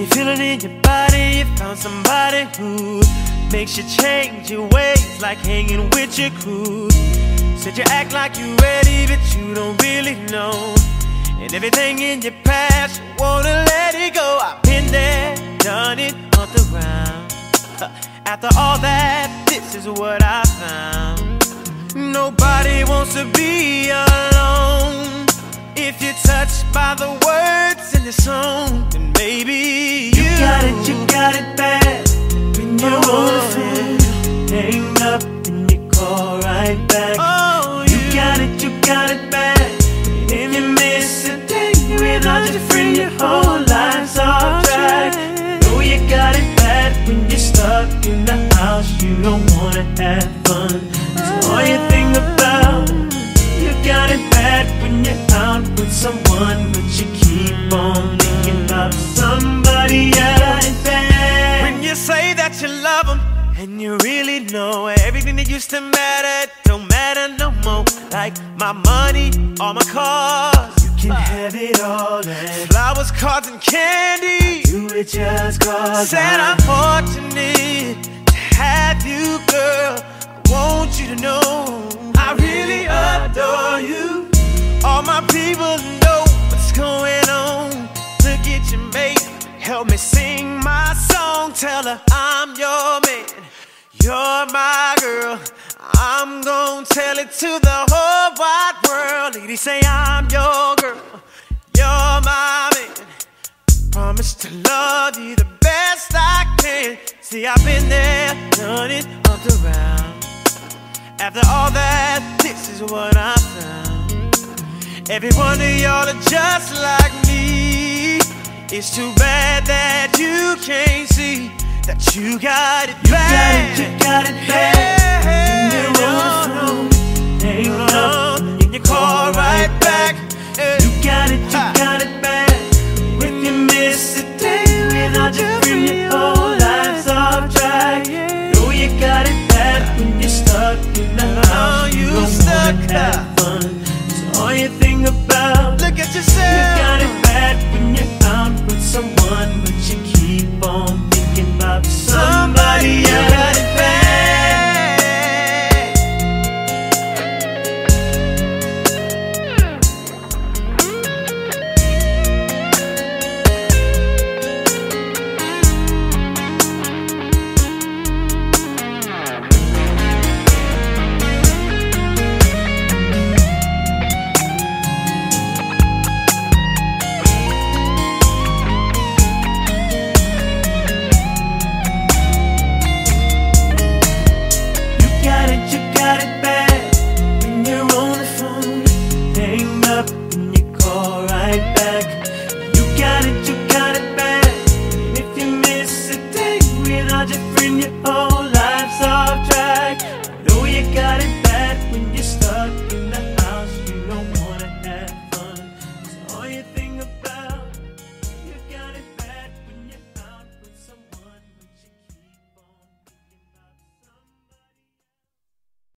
you feel it in your body, you found somebody who makes you change your ways, like hanging with your crew. Said you act like you're ready, but you don't really know. And everything in your past, you wanna let it go. I've been there, done it on the ground. After all that, this is what I found. Nobody wants to be alone. If you're touched by the words in the song, then maybe you, You got it, you got it bad. When you're the oh. phone, hang up and you call right back. Oh, You got it, you got it bad. If you miss a day without your friend, your whole life's off track. Oh, you got it bad when you're stuck in the house. You don't wanna have fun. That's all you think about. You got it bad when you're out with someone, and you really know everything that used to matter don't matter no more. Like my money, all my cars, You can ah. have it all and flowers, cards, and candy. do it just cause Said I'm fortunate to have you, girl. I want you to know I really adore you. All my people know what's going on. Look at your mate, help me sing. Tell her I'm your man, you're my girl. I'm gonna tell it to the whole wide world. Lady, say I'm your girl, you're my man. Promise to love you the best I can. See, I've been there, done it all around. After all that, this is what I found. Every one of y'all are just like me. It's too bad that you can't see that you got it you bad. Got it, you got it bad. In your own no, no. Ain't love, and you call right back. You got it, you got it bad. When oh. you miss a day without you, bring your whole life's off track. Know you got it bad when you're stuck in the oh, house. You stuck. Have fun. It's all you think about. Look at yourself.